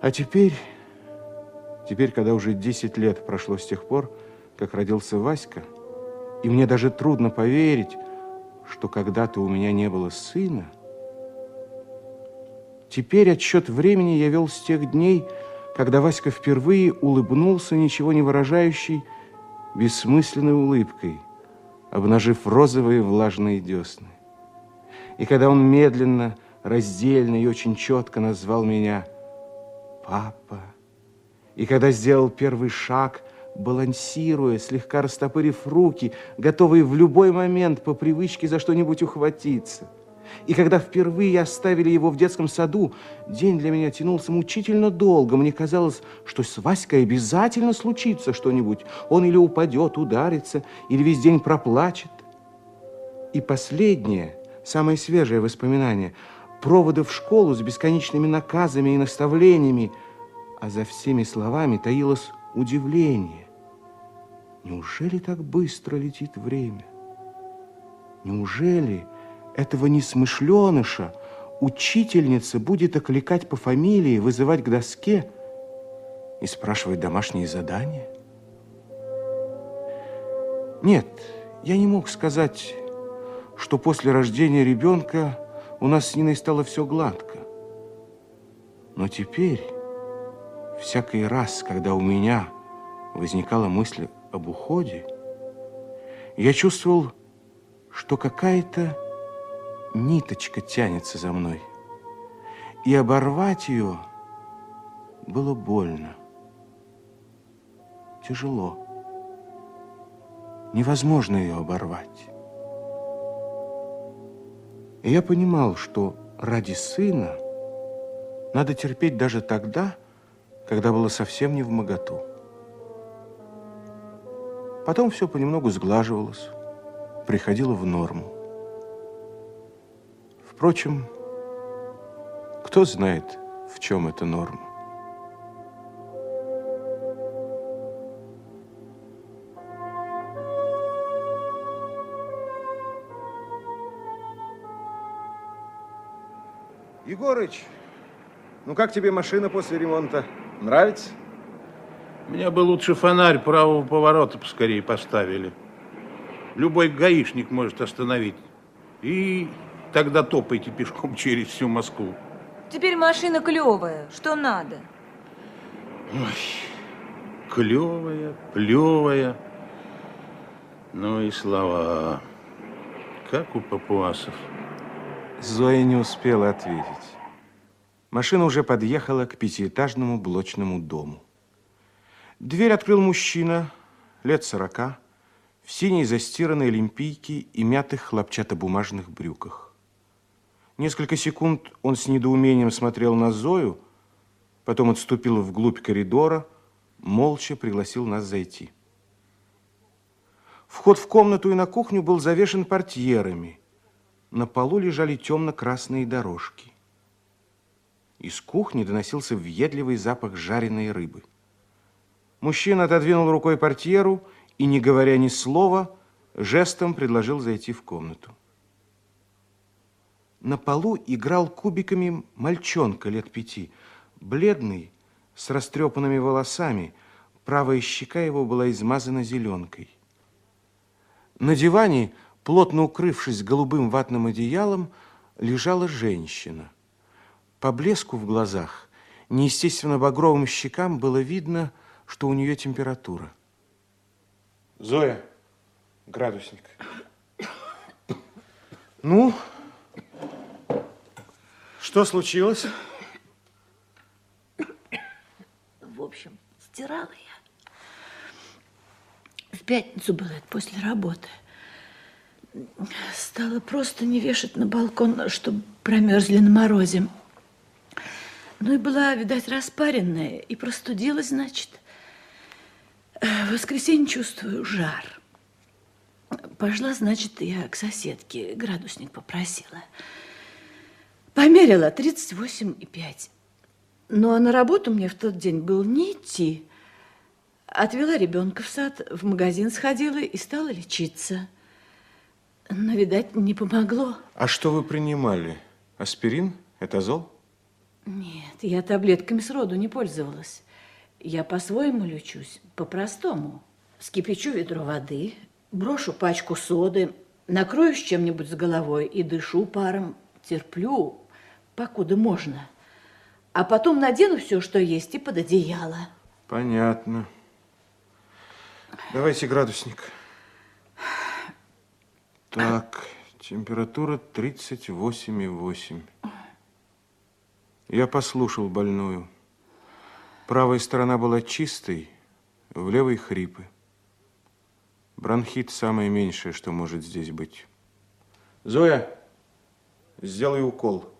А теперь, теперь, когда уже 10 лет прошло с тех пор, как родился Васька, и мне даже трудно поверить, что когда-то у меня не было сына, теперь отсчет времени я вел с тех дней, когда Васька впервые улыбнулся ничего не выражающей, бессмысленной улыбкой, обнажив розовые влажные десны. И когда он медленно, раздельно и очень четко назвал меня «папа», и когда сделал первый шаг, балансируя, слегка растопырив руки, готовый в любой момент по привычке за что-нибудь ухватиться – и когда впервые оставили его в детском саду, день для меня тянулся мучительно долго. Мне казалось, что с Васькой обязательно случится что-нибудь. Он или упадет, ударится, или весь день проплачет. И последнее, самое свежее воспоминание, проводы в школу с бесконечными наказами и наставлениями, а за всеми словами таилось удивление. Неужели так быстро летит время? Неужели этого несмышленыша учительница будет окликать по фамилии, вызывать к доске и спрашивать домашние задания? Нет, я не мог сказать, что после рождения ребенка у нас с Ниной стало все гладко. Но теперь, всякий раз, когда у меня возникала мысль об уходе, я чувствовал, что какая-то ниточка тянется за мной. И оборвать ее было больно. Тяжело. Невозможно ее оборвать. И я понимал, что ради сына надо терпеть даже тогда, когда было совсем не в моготу. Потом все понемногу сглаживалось, приходило в норму. Впрочем, кто знает, в чем эта норма? Егорыч, ну как тебе машина после ремонта? Нравится? Мне бы лучше фонарь правого поворота поскорее поставили. Любой гаишник может остановить. И Тогда топайте пешком через всю Москву. Теперь машина клевая. Что надо? Ой, клевая, плевая. Ну и слова. Как у папуасов. Зоя не успела ответить. Машина уже подъехала к пятиэтажному блочному дому. Дверь открыл мужчина, лет сорока, в синей застиранной олимпийке и мятых хлопчатобумажных брюках. Несколько секунд он с недоумением смотрел на Зою, потом отступил вглубь коридора, молча пригласил нас зайти. Вход в комнату и на кухню был завешен портьерами. На полу лежали темно-красные дорожки. Из кухни доносился въедливый запах жареной рыбы. Мужчина отодвинул рукой портьеру и, не говоря ни слова, жестом предложил зайти в комнату. На полу играл кубиками мальчонка лет пяти, бледный, с растрепанными волосами. Правая щека его была измазана зеленкой. На диване, плотно укрывшись голубым ватным одеялом, лежала женщина. По блеску в глазах, неестественно багровым щекам было видно, что у нее температура. Зоя, градусник. Ну, что случилось? В общем, стирала я. В пятницу было это после работы. Стала просто не вешать на балкон, чтобы промерзли на морозе. Ну и была, видать, распаренная и простудилась, значит. В воскресенье чувствую жар. Пошла, значит, я к соседке градусник попросила. Померила 38,5. Ну, а на работу мне в тот день был не идти. Отвела ребенка в сад, в магазин сходила и стала лечиться. Но, видать, не помогло. А что вы принимали? Аспирин? Этазол? Нет, я таблетками сроду не пользовалась. Я по-своему лечусь, по-простому. Скипячу ведро воды, брошу пачку соды, накроюсь чем-нибудь с головой и дышу паром, терплю, покуда можно. А потом надену все, что есть, и под одеяло. Понятно. Давайте градусник. Так, температура 38,8. Я послушал больную. Правая сторона была чистой, в левой хрипы. Бронхит самое меньшее, что может здесь быть. Зоя, сделай укол.